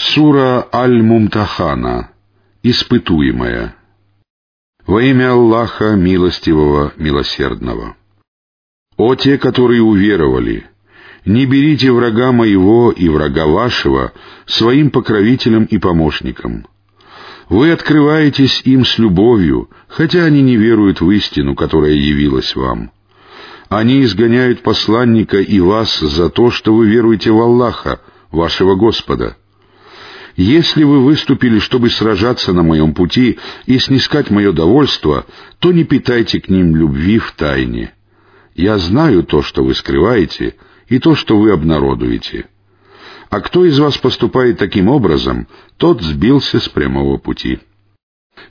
Сура Аль-Мумтахана. Испытуемая. Во имя Аллаха Милостивого, Милосердного. О те, которые уверовали! Не берите врага моего и врага вашего своим покровителем и помощником. Вы открываетесь им с любовью, хотя они не веруют в истину, которая явилась вам. Они изгоняют посланника и вас за то, что вы веруете в Аллаха, вашего Господа. Если вы выступили, чтобы сражаться на моем пути и снискать мое довольство, то не питайте к ним любви в тайне. Я знаю то, что вы скрываете, и то, что вы обнародуете. А кто из вас поступает таким образом, тот сбился с прямого пути.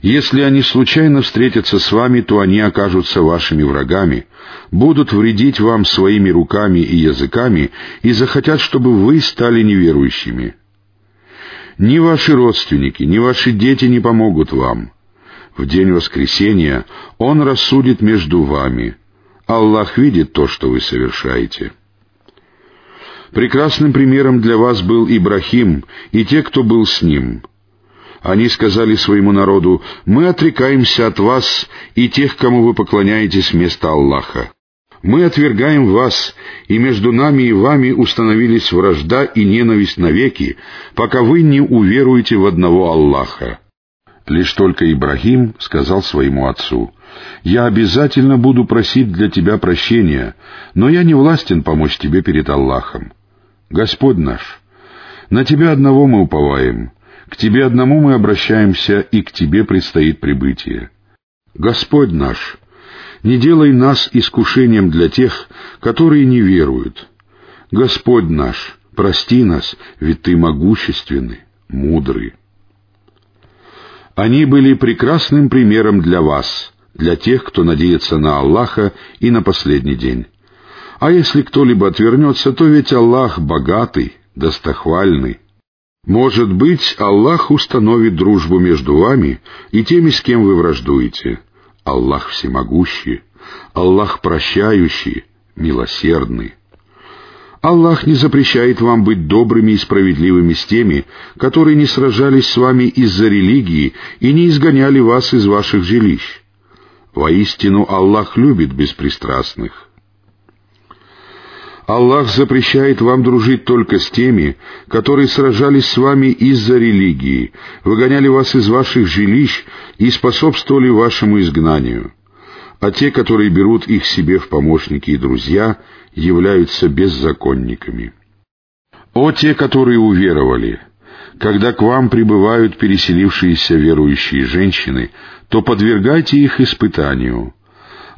Если они случайно встретятся с вами, то они окажутся вашими врагами, будут вредить вам своими руками и языками и захотят, чтобы вы стали неверующими. Ни ваши родственники, ни ваши дети не помогут вам. В день воскресения Он рассудит между вами. Аллах видит то, что вы совершаете. Прекрасным примером для вас был Ибрахим и те, кто был с ним. Они сказали своему народу, «Мы отрекаемся от вас и тех, кому вы поклоняетесь вместо Аллаха. Мы отвергаем вас, и между нами и вами установились вражда и ненависть навеки, пока вы не уверуете в одного Аллаха». Лишь только Ибрахим сказал своему отцу, «Я обязательно буду просить для тебя прощения, но я не властен помочь тебе перед Аллахом. Господь наш, на Тебя одного мы уповаем, к Тебе одному мы обращаемся, и к Тебе предстоит прибытие. Господь наш, не делай нас искушением для тех, которые не веруют. Господь наш, прости нас, ведь Ты могущественный, мудрый. Они были прекрасным примером для вас, для тех, кто надеется на Аллаха и на последний день. А если кто-либо отвернется, то ведь Аллах богатый, достохвальный. Может быть, Аллах установит дружбу между вами и теми, с кем вы враждуете. Аллах всемогущий, Аллах прощающий, милосердный. Аллах не запрещает вам быть добрыми и справедливыми с теми, которые не сражались с вами из-за религии и не изгоняли вас из ваших жилищ. Воистину Аллах любит беспристрастных. Аллах запрещает вам дружить только с теми, которые сражались с вами из-за религии, выгоняли вас из ваших жилищ и способствовали вашему изгнанию. А те, которые берут их себе в помощники и друзья, являются беззаконниками. О те, которые уверовали! Когда к вам прибывают переселившиеся верующие женщины, то подвергайте их испытанию.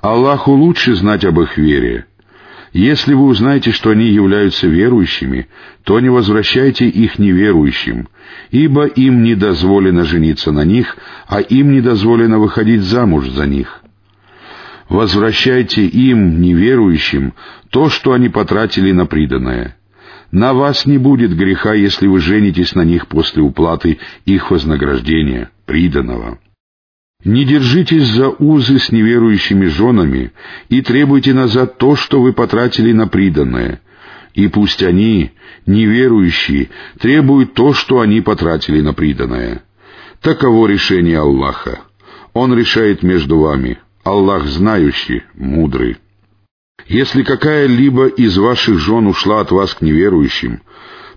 Аллаху лучше знать об их вере — если вы узнаете, что они являются верующими, то не возвращайте их неверующим, ибо им не дозволено жениться на них, а им не дозволено выходить замуж за них. Возвращайте им, неверующим, то, что они потратили на приданное. На вас не будет греха, если вы женитесь на них после уплаты их вознаграждения, приданного. Не держитесь за узы с неверующими женами и требуйте назад то, что вы потратили на приданное. И пусть они, неверующие, требуют то, что они потратили на приданное. Таково решение Аллаха. Он решает между вами. Аллах знающий, мудрый. Если какая-либо из ваших жен ушла от вас к неверующим,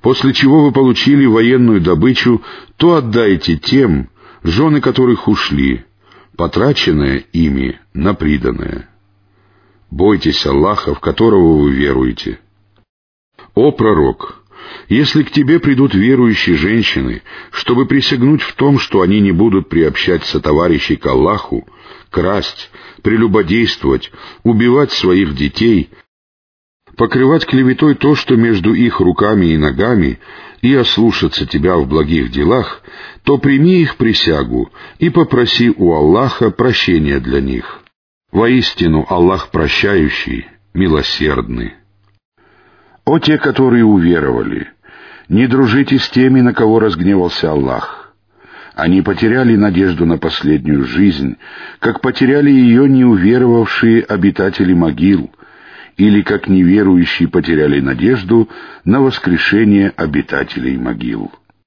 после чего вы получили военную добычу, то отдайте тем, жены которых ушли, потраченное ими на приданное. Бойтесь Аллаха, в которого вы веруете. О пророк! Если к тебе придут верующие женщины, чтобы присягнуть в том, что они не будут приобщать сотоварищей к Аллаху, красть, прелюбодействовать, убивать своих детей, покрывать клеветой то, что между их руками и ногами, и ослушаться тебя в благих делах, то прими их присягу и попроси у Аллаха прощения для них. Воистину Аллах прощающий, милосердный. О те, которые уверовали, не дружите с теми, на кого разгневался Аллах. Они потеряли надежду на последнюю жизнь, как потеряли ее неуверовавшие обитатели могил — или как неверующие потеряли надежду на воскрешение обитателей могил.